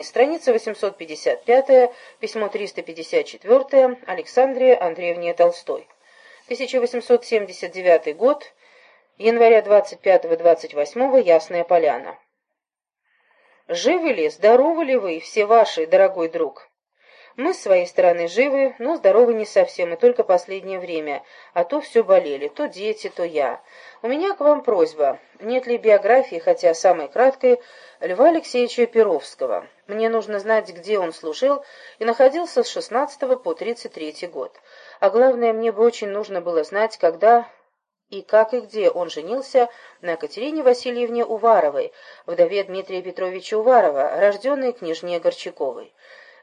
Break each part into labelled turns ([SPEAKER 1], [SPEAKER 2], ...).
[SPEAKER 1] Страница 855, письмо 354, Александре Андреевне Толстой. 1879 год, января 25-28, Ясная Поляна. Живы ли, здоровы ли вы, все ваши, дорогой друг? Мы с своей стороны живы, но здоровы не совсем, и только последнее время, а то все болели, то дети, то я. У меня к вам просьба, нет ли биографии, хотя самой краткой, Льва Алексеевича Перовского. Мне нужно знать, где он служил и находился с 16 по 33 год. А главное, мне бы очень нужно было знать, когда и как и где он женился на Екатерине Васильевне Уваровой, вдове Дмитрия Петровича Уварова, рожденной княжне Горчаковой.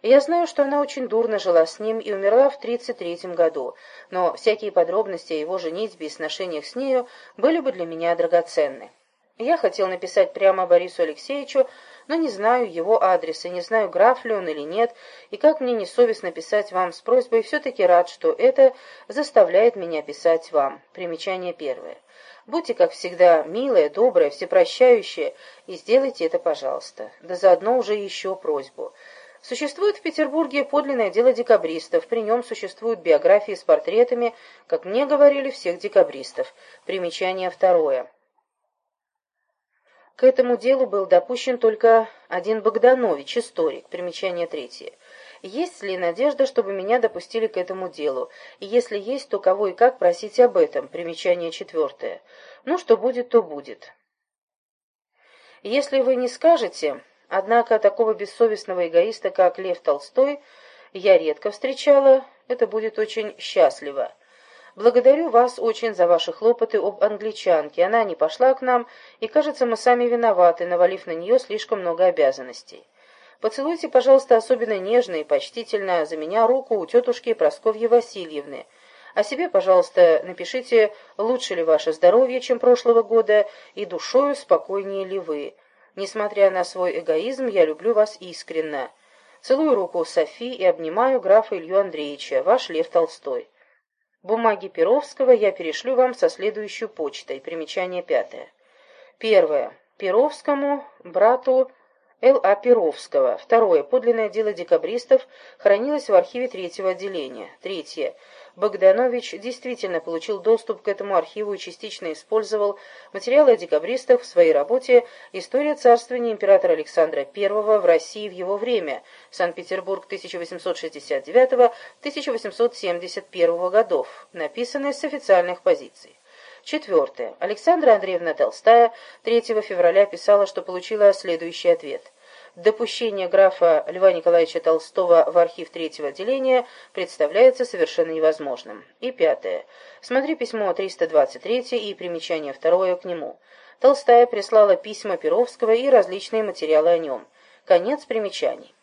[SPEAKER 1] Я знаю, что она очень дурно жила с ним и умерла в 33 году, но всякие подробности о его женитьбе и сношениях с нею были бы для меня драгоценны. Я хотел написать прямо Борису Алексеевичу, но не знаю его адреса, не знаю, граф ли он или нет, и как мне несовестно писать вам с просьбой, все-таки рад, что это заставляет меня писать вам. Примечание первое. Будьте, как всегда, милая, добрая, всепрощающая, и сделайте это, пожалуйста. Да заодно уже еще просьбу. Существует в Петербурге подлинное дело декабристов, при нем существуют биографии с портретами, как мне говорили, всех декабристов. Примечание второе. К этому делу был допущен только один Богданович, историк. Примечание третье. Есть ли надежда, чтобы меня допустили к этому делу? И если есть, то кого и как просить об этом? Примечание четвертое. Ну, что будет, то будет. Если вы не скажете... Однако такого бессовестного эгоиста, как Лев Толстой, я редко встречала, это будет очень счастливо. Благодарю вас очень за ваши хлопоты об англичанке. Она не пошла к нам, и, кажется, мы сами виноваты, навалив на нее слишком много обязанностей. Поцелуйте, пожалуйста, особенно нежно и почтительно за меня руку у тетушки Просковьи Васильевны. О себе, пожалуйста, напишите, лучше ли ваше здоровье, чем прошлого года, и душою спокойнее ли вы. Несмотря на свой эгоизм, я люблю вас искренне. Целую руку Софи и обнимаю графа Илью Андреевича, ваш Лев Толстой. Бумаги Перовского я перешлю вам со следующей почтой. Примечание пятое. Первое. Перовскому, брату Л.А. Перовского. Второе. Подлинное дело декабристов хранилось в архиве третьего отделения. Третье. Богданович действительно получил доступ к этому архиву и частично использовал материалы декабристов в своей работе «История царствования императора Александра I в России в его время. Санкт-Петербург 1869-1871 годов», написанной с официальных позиций. Четвертое. Александра Андреевна Толстая 3 февраля писала, что получила следующий ответ – допущение графа Льва Николаевича Толстого в архив третьего отделения представляется совершенно невозможным. И пятое. Смотри письмо 323 и примечание второе к нему. Толстая прислала письма Перовского и различные материалы о нем. Конец примечаний.